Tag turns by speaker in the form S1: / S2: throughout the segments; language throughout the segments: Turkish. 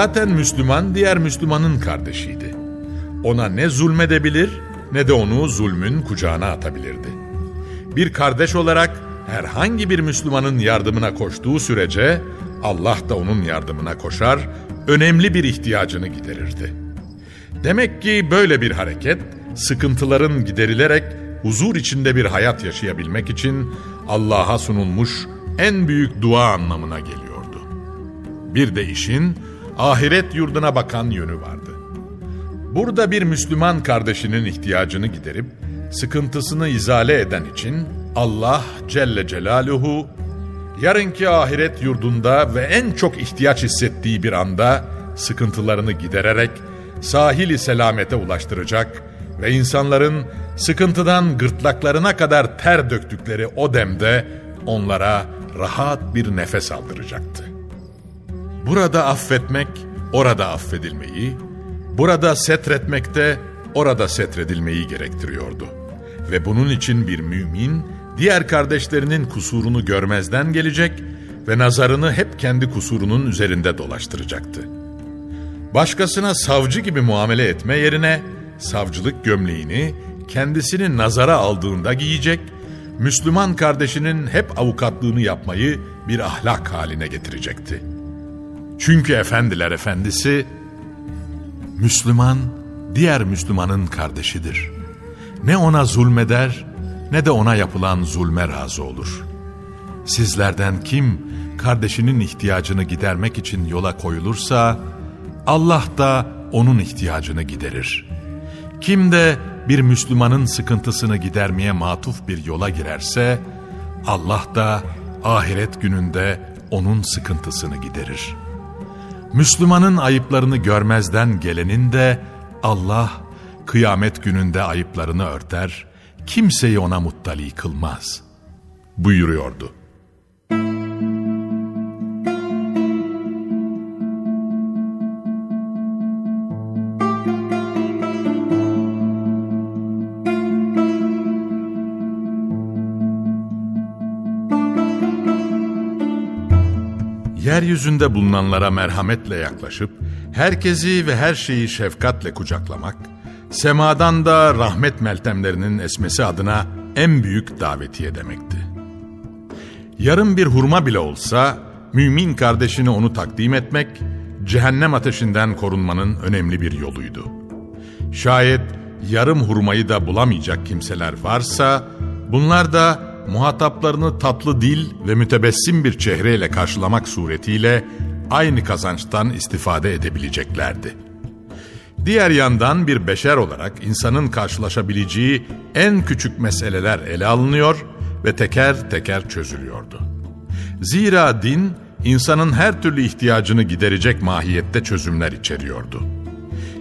S1: Zaten Müslüman diğer Müslümanın kardeşiydi. Ona ne zulmedebilir ne de onu zulmün kucağına atabilirdi. Bir kardeş olarak herhangi bir Müslümanın yardımına koştuğu sürece Allah da onun yardımına koşar, önemli bir ihtiyacını giderirdi. Demek ki böyle bir hareket sıkıntıların giderilerek huzur içinde bir hayat yaşayabilmek için Allah'a sunulmuş en büyük dua anlamına geliyordu. Bir de işin ahiret yurduna bakan yönü vardı. Burada bir Müslüman kardeşinin ihtiyacını giderip sıkıntısını izale eden için Allah Celle Celaluhu yarınki ahiret yurdunda ve en çok ihtiyaç hissettiği bir anda sıkıntılarını gidererek sahili selamete ulaştıracak ve insanların sıkıntıdan gırtlaklarına kadar ter döktükleri o demde onlara rahat bir nefes aldıracaktı. Burada affetmek, orada affedilmeyi, burada setretmekte, orada setredilmeyi gerektiriyordu. Ve bunun için bir mümin, diğer kardeşlerinin kusurunu görmezden gelecek ve nazarını hep kendi kusurunun üzerinde dolaştıracaktı. Başkasına savcı gibi muamele etme yerine, savcılık gömleğini kendisini nazara aldığında giyecek, Müslüman kardeşinin hep avukatlığını yapmayı bir ahlak haline getirecekti.'' Çünkü efendiler efendisi, Müslüman diğer Müslümanın kardeşidir. Ne ona zulmeder ne de ona yapılan zulme razı olur. Sizlerden kim kardeşinin ihtiyacını gidermek için yola koyulursa, Allah da onun ihtiyacını giderir. Kim de bir Müslümanın sıkıntısını gidermeye matuf bir yola girerse, Allah da ahiret gününde onun sıkıntısını giderir.'' Müslümanın ayıplarını görmezden gelenin de Allah kıyamet gününde ayıplarını örter, kimseyi ona muttali kılmaz buyuruyordu. Yeryüzünde bulunanlara merhametle yaklaşıp, herkesi ve her şeyi şefkatle kucaklamak, semadan da rahmet meltemlerinin esmesi adına en büyük davetiye demekti. Yarım bir hurma bile olsa, mümin kardeşine onu takdim etmek, cehennem ateşinden korunmanın önemli bir yoluydu. Şayet yarım hurmayı da bulamayacak kimseler varsa, bunlar da muhataplarını tatlı dil ve mütebessim bir çehreyle karşılamak suretiyle aynı kazançtan istifade edebileceklerdi. Diğer yandan bir beşer olarak insanın karşılaşabileceği en küçük meseleler ele alınıyor ve teker teker çözülüyordu. Zira din insanın her türlü ihtiyacını giderecek mahiyette çözümler içeriyordu.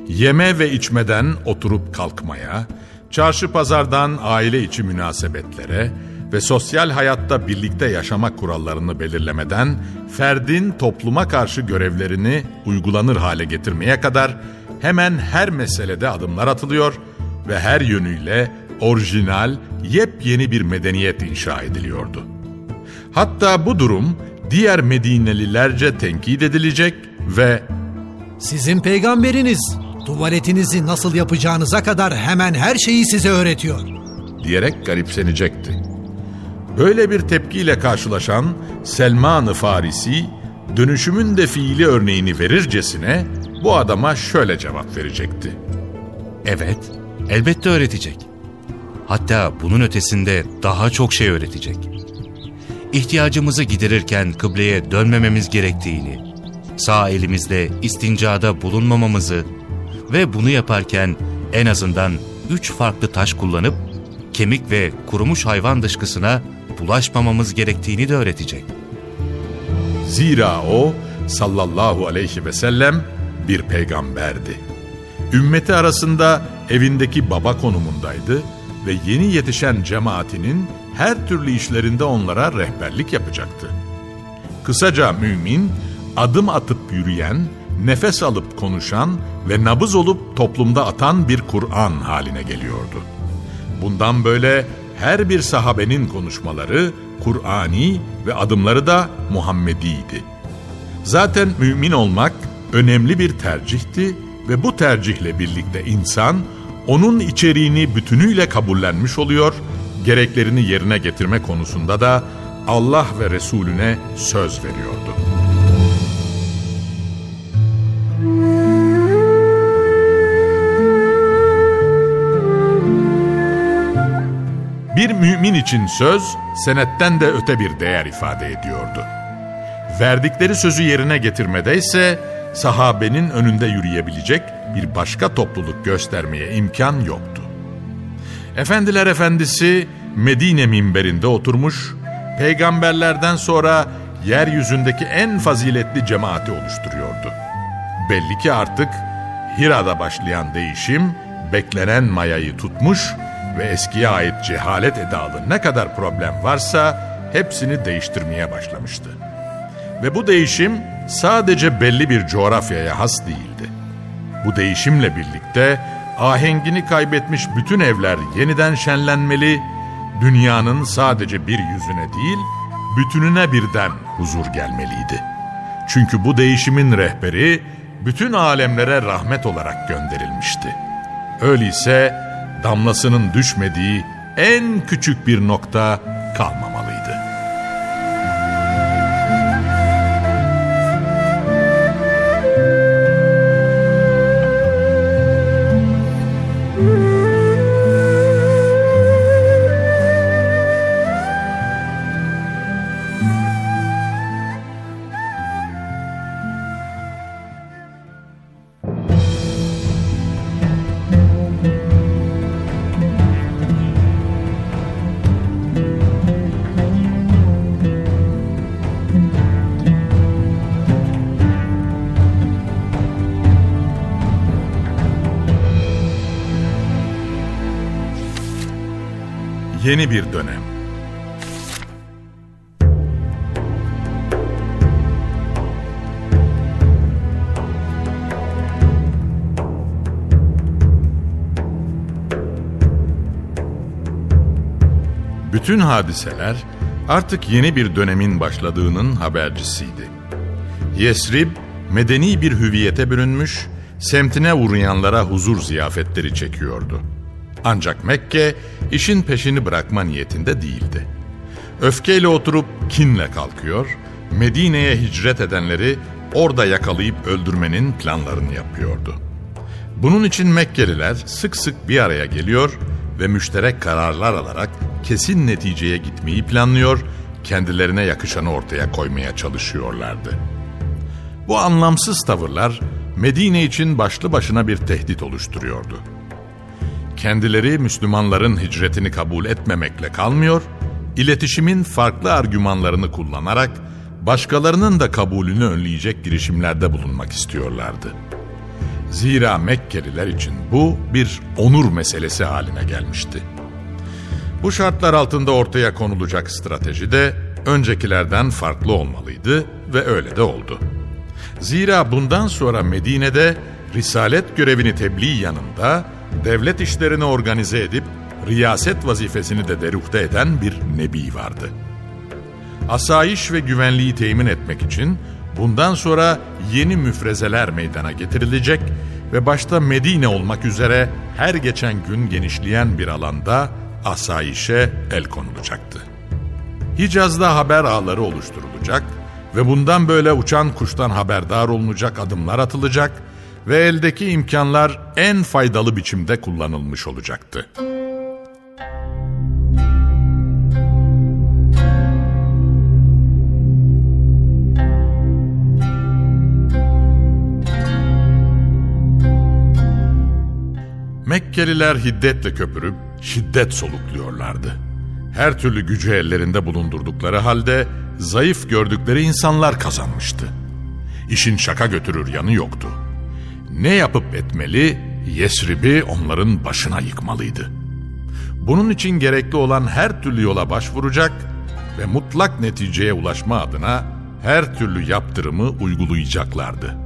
S1: Yeme ve içmeden oturup kalkmaya, çarşı pazardan aile içi münasebetlere ve sosyal hayatta birlikte yaşamak kurallarını belirlemeden ferdin topluma karşı görevlerini uygulanır hale getirmeye kadar hemen her meselede adımlar atılıyor ve her yönüyle orijinal, yepyeni bir medeniyet inşa ediliyordu. Hatta bu durum diğer Medinelilerce tenkit edilecek ve
S2: Sizin peygamberiniz tuvaletinizi nasıl yapacağınıza kadar hemen her şeyi size öğretiyor.
S1: diyerek garipsenecekti. Böyle bir tepkiyle karşılaşan Selman-ı Farisi, dönüşümün de fiili örneğini verircesine bu adama şöyle cevap verecekti.
S3: Evet, elbette öğretecek. Hatta bunun ötesinde daha çok şey öğretecek. İhtiyacımızı giderirken kıbleye dönmememiz gerektiğini, sağ elimizde istincada bulunmamamızı ve bunu yaparken en azından üç farklı taş kullanıp kemik ve kurumuş hayvan dışkısına bulaşmamamız gerektiğini de öğretecek.
S1: Zira o sallallahu aleyhi ve sellem bir peygamberdi. Ümmeti arasında evindeki baba konumundaydı ve yeni yetişen cemaatinin her türlü işlerinde onlara rehberlik yapacaktı. Kısaca mümin, adım atıp yürüyen, nefes alıp konuşan ve nabız olup toplumda atan bir Kur'an haline geliyordu. Bundan böyle her bir sahabenin konuşmaları Kur'ani ve adımları da Muhammediydi. Zaten mümin olmak önemli bir tercihti ve bu tercihle birlikte insan onun içeriğini bütünüyle kabullenmiş oluyor, gereklerini yerine getirme konusunda da Allah ve Resulüne söz veriyordu. Mümin için söz, senetten de öte bir değer ifade ediyordu. Verdikleri sözü yerine getirmede ise sahabenin önünde yürüyebilecek bir başka topluluk göstermeye imkan yoktu. Efendiler Efendisi Medine minberinde oturmuş, peygamberlerden sonra yeryüzündeki en faziletli cemaati oluşturuyordu. Belli ki artık Hira'da başlayan değişim beklenen mayayı tutmuş ve eskiye ait cehalet edalı ne kadar problem varsa hepsini değiştirmeye başlamıştı. Ve bu değişim sadece belli bir coğrafyaya has değildi. Bu değişimle birlikte ahengini kaybetmiş bütün evler yeniden şenlenmeli, dünyanın sadece bir yüzüne değil, bütününe birden huzur gelmeliydi. Çünkü bu değişimin rehberi bütün alemlere rahmet olarak gönderilmişti. Öyleyse damlasının düşmediği en küçük bir nokta kalmamalıydı. Yeni bir dönem. Bütün hadiseler artık yeni bir dönemin başladığının habercisiydi. Yesrib, medeni bir hüviyete bürünmüş, semtine uğrayanlara huzur ziyafetleri çekiyordu. Ancak Mekke işin peşini bırakma niyetinde değildi. Öfkeyle oturup kinle kalkıyor, Medine'ye hicret edenleri orada yakalayıp öldürmenin planlarını yapıyordu. Bunun için Mekkeliler sık sık bir araya geliyor ve müşterek kararlar alarak kesin neticeye gitmeyi planlıyor, kendilerine yakışanı ortaya koymaya çalışıyorlardı. Bu anlamsız tavırlar Medine için başlı başına bir tehdit oluşturuyordu. Kendileri Müslümanların hicretini kabul etmemekle kalmıyor, iletişimin farklı argümanlarını kullanarak başkalarının da kabulünü önleyecek girişimlerde bulunmak istiyorlardı. Zira Mekkeliler için bu bir onur meselesi haline gelmişti. Bu şartlar altında ortaya konulacak strateji de öncekilerden farklı olmalıydı ve öyle de oldu. Zira bundan sonra Medine'de risalet görevini tebliğ yanında devlet işlerini organize edip riyaset vazifesini de deruhte eden bir nebi vardı. Asayiş ve güvenliği temin etmek için bundan sonra yeni müfrezeler meydana getirilecek ve başta Medine olmak üzere her geçen gün genişleyen bir alanda asayişe el konulacaktı. Hicaz'da haber ağları oluşturulacak ve bundan böyle uçan kuştan haberdar olunacak adımlar atılacak ve eldeki imkanlar en faydalı biçimde kullanılmış olacaktı. Mekkeliler hiddetle köpürüp şiddet solukluyorlardı. Her türlü gücü ellerinde bulundurdukları halde zayıf gördükleri insanlar kazanmıştı. İşin şaka götürür yanı yoktu. Ne yapıp etmeli, Yesrib'i onların başına yıkmalıydı. Bunun için gerekli olan her türlü yola başvuracak ve mutlak neticeye ulaşma adına her türlü yaptırımı uygulayacaklardı.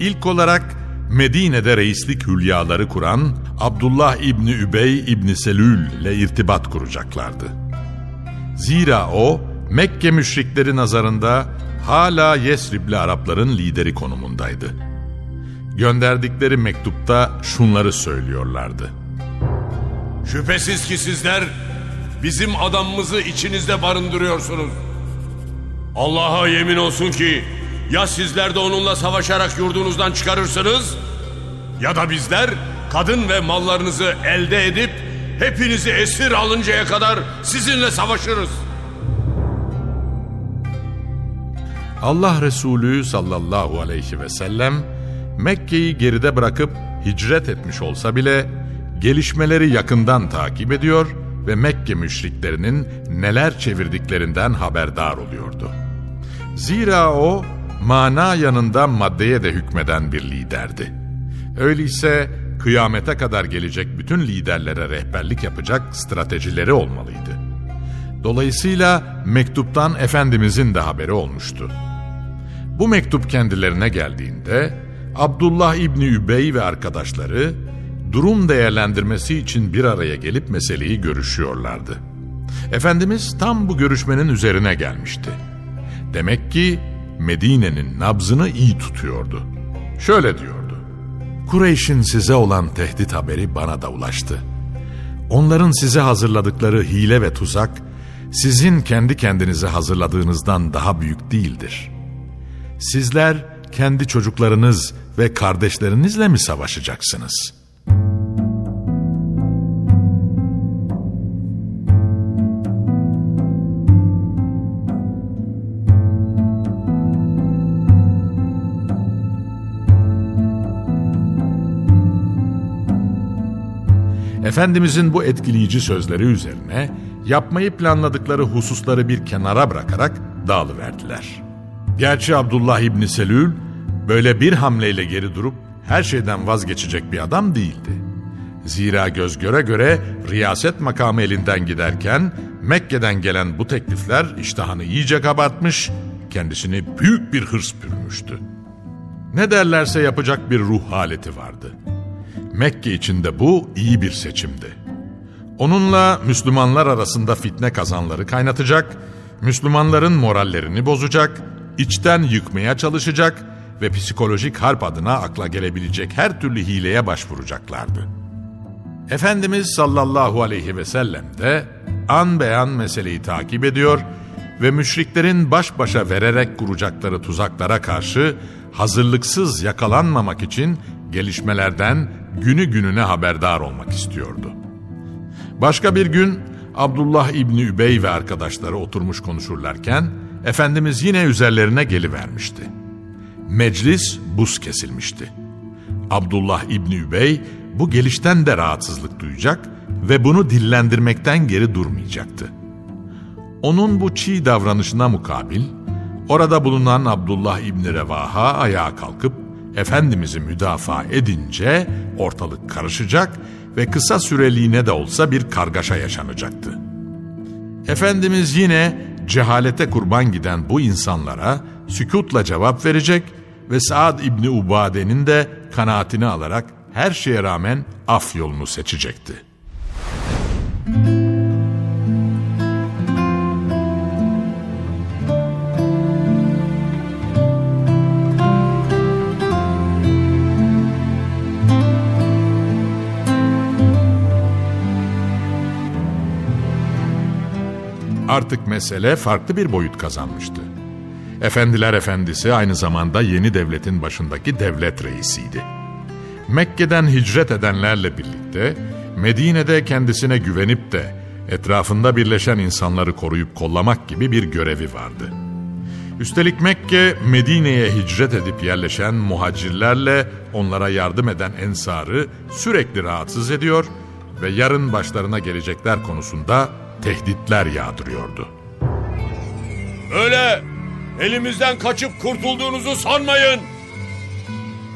S1: İlk olarak Medine'de reislik hülyaları kuran Abdullah İbni Übey İbni Selül ile irtibat kuracaklardı. Zira o Mekke müşrikleri nazarında hala Yesribli Arapların lideri konumundaydı. Gönderdikleri mektupta şunları söylüyorlardı.
S4: Şüphesiz ki sizler bizim adamımızı içinizde barındırıyorsunuz. Allah'a yemin olsun ki ya sizler de onunla savaşarak yurdunuzdan çıkarırsınız ya da bizler kadın ve mallarınızı elde edip hepinizi esir alıncaya kadar sizinle savaşırız.
S1: Allah Resulü sallallahu aleyhi ve sellem Mekke'yi geride bırakıp hicret etmiş olsa bile gelişmeleri yakından takip ediyor ve Mekke müşriklerinin neler çevirdiklerinden haberdar oluyordu. Zira o mana yanında maddeye de hükmeden bir liderdi. Öyleyse kıyamete kadar gelecek bütün liderlere rehberlik yapacak stratejileri olmalıydı. Dolayısıyla mektuptan Efendimizin de haberi olmuştu. Bu mektup kendilerine geldiğinde Abdullah İbni Übey ve arkadaşları durum değerlendirmesi için bir araya gelip meseleyi görüşüyorlardı. Efendimiz tam bu görüşmenin üzerine gelmişti. Demek ki Medine'nin nabzını iyi tutuyordu. Şöyle diyordu. Kureyş'in size olan tehdit haberi bana da ulaştı. Onların size hazırladıkları hile ve tuzak, sizin kendi kendinize hazırladığınızdan daha büyük değildir. Sizler kendi çocuklarınız ve kardeşlerinizle mi savaşacaksınız?'' Efendimizin bu etkileyici sözleri üzerine yapmayı planladıkları hususları bir kenara bırakarak dağılıverdiler. Gerçi Abdullah İbni Selül böyle bir hamleyle geri durup her şeyden vazgeçecek bir adam değildi. Zira göz göre göre riyaset makamı elinden giderken Mekke'den gelen bu teklifler iştahını iyice kabartmış, kendisini büyük bir hırs pürmüştü. Ne derlerse yapacak bir ruh haleti vardı. Mekke içinde bu iyi bir seçimdi. Onunla Müslümanlar arasında fitne kazanları kaynatacak, Müslümanların morallerini bozacak, içten yıkmaya çalışacak ve psikolojik harp adına akla gelebilecek her türlü hileye başvuracaklardı. Efendimiz sallallahu aleyhi ve sellem de an beyan meseleyi takip ediyor ve müşriklerin baş başa vererek kuracakları tuzaklara karşı hazırlıksız yakalanmamak için gelişmelerden günü gününe haberdar olmak istiyordu. Başka bir gün Abdullah İbni Übey ve arkadaşları oturmuş konuşurlarken Efendimiz yine üzerlerine gelivermişti. Meclis buz kesilmişti. Abdullah İbni Übey bu gelişten de rahatsızlık duyacak ve bunu dillendirmekten geri durmayacaktı. Onun bu çiğ davranışına mukabil, orada bulunan Abdullah İbni Revaha ayağa kalkıp Efendimiz'i müdafaa edince ortalık karışacak ve kısa süreliğine de olsa bir kargaşa yaşanacaktı. Efendimiz yine cehalete kurban giden bu insanlara sükutla cevap verecek ve Saad İbni Ubade'nin de kanaatini alarak her şeye rağmen af yolunu seçecekti. Artık mesele farklı bir boyut kazanmıştı. Efendiler Efendisi aynı zamanda yeni devletin başındaki devlet reisiydi. Mekke'den hicret edenlerle birlikte Medine'de kendisine güvenip de etrafında birleşen insanları koruyup kollamak gibi bir görevi vardı. Üstelik Mekke, Medine'ye hicret edip yerleşen muhacirlerle onlara yardım eden ensarı sürekli rahatsız ediyor ve yarın başlarına gelecekler konusunda tehditler yağdırıyordu.
S4: Öyle elimizden kaçıp kurtulduğunuzu sanmayın.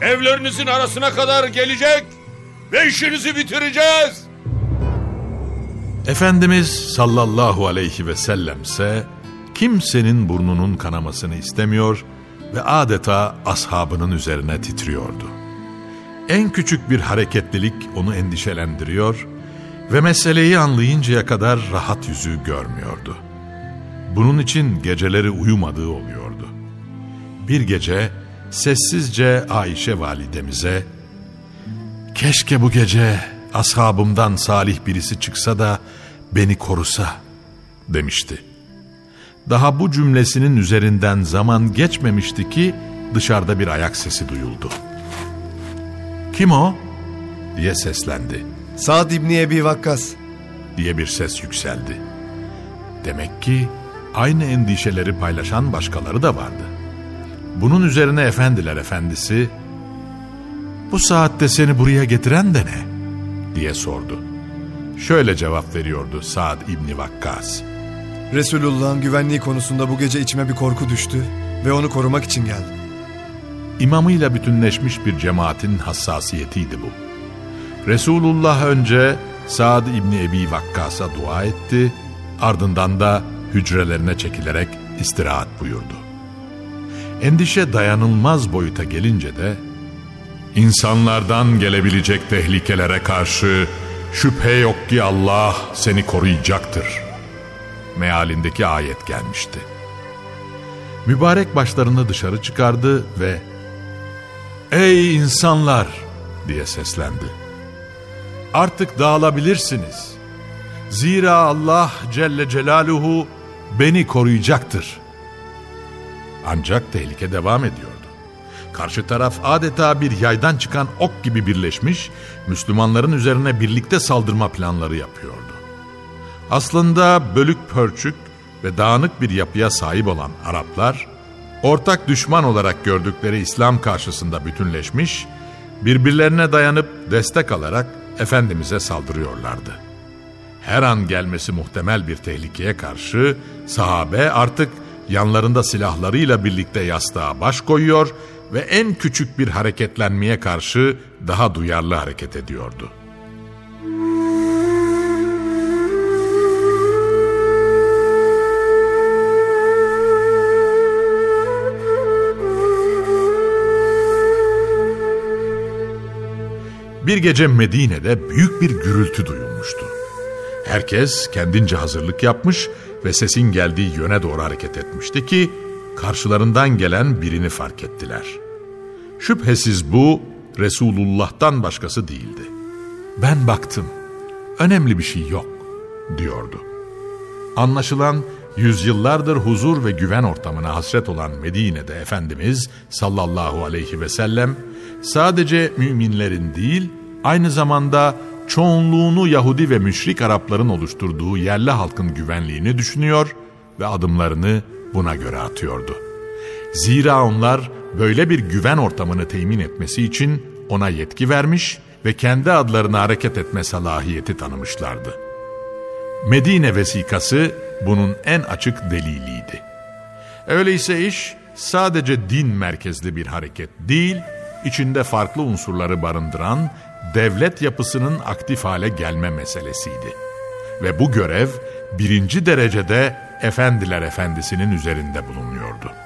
S4: Evlerinizin arasına kadar gelecek ve işinizi bitireceğiz.
S1: Efendimiz sallallahu aleyhi ve sellemse kimsenin burnunun kanamasını istemiyor ve adeta ashabının üzerine titriyordu. En küçük bir hareketlilik onu endişelendiriyor ve meseleyi anlayıncaya kadar rahat yüzü görmüyordu. Bunun için geceleri uyumadığı oluyordu. Bir gece sessizce Ayşe validemize "Keşke bu gece ashabımdan salih birisi çıksa da beni korusa." demişti. Daha bu cümlesinin üzerinden zaman geçmemişti ki dışarıda bir ayak sesi duyuldu. "Kim o?" diye seslendi.
S5: Sa'd İbni Ebi Vakkas.
S1: diye bir ses yükseldi. Demek ki aynı endişeleri paylaşan başkaları da vardı. Bunun üzerine efendiler efendisi, ''Bu saatte seni buraya getiren de ne?'' diye sordu. Şöyle cevap veriyordu Sa'd İbni Vakkas.
S5: Resulullah'ın güvenliği konusunda bu gece içime bir korku düştü ve onu korumak için geldim.
S1: İmamıyla bütünleşmiş bir cemaatin hassasiyetiydi bu. Resulullah önce Sa'd İbni Ebi Vakkas'a dua etti, ardından da hücrelerine çekilerek istirahat buyurdu. Endişe dayanılmaz boyuta gelince de, insanlardan gelebilecek tehlikelere karşı şüphe yok ki Allah seni koruyacaktır. Mealindeki ayet gelmişti. Mübarek başlarını dışarı çıkardı ve ''Ey insanlar!'' diye seslendi. ''Artık dağılabilirsiniz. Zira Allah Celle Celaluhu beni koruyacaktır.'' Ancak tehlike devam ediyordu. Karşı taraf adeta bir yaydan çıkan ok gibi birleşmiş, Müslümanların üzerine birlikte saldırma planları yapıyordu. Aslında bölük pörçük ve dağınık bir yapıya sahip olan Araplar, ortak düşman olarak gördükleri İslam karşısında bütünleşmiş, birbirlerine dayanıp destek alarak Efendimiz'e saldırıyorlardı. Her an gelmesi muhtemel bir tehlikeye karşı sahabe artık yanlarında silahlarıyla birlikte yastığa baş koyuyor ve en küçük bir hareketlenmeye karşı daha duyarlı hareket ediyordu. Bir gece Medine'de büyük bir gürültü duyulmuştu. Herkes kendince hazırlık yapmış ve sesin geldiği yöne doğru hareket etmişti ki karşılarından gelen birini fark ettiler. Şüphesiz bu Resulullah'tan başkası değildi. Ben baktım, önemli bir şey yok diyordu. Anlaşılan yüzyıllardır huzur ve güven ortamına hasret olan Medine'de Efendimiz sallallahu aleyhi ve sellem sadece müminlerin değil aynı zamanda çoğunluğunu Yahudi ve müşrik Arapların oluşturduğu yerli halkın güvenliğini düşünüyor ve adımlarını buna göre atıyordu. Zira onlar böyle bir güven ortamını temin etmesi için ona yetki vermiş ve kendi adlarına hareket etme salahiyeti tanımışlardı. Medine vesikası bunun en açık deliliydi. Öyleyse iş sadece din merkezli bir hareket değil, içinde farklı unsurları barındıran devlet yapısının aktif hale gelme meselesiydi. Ve bu görev birinci derecede Efendiler Efendisi'nin üzerinde bulunuyordu.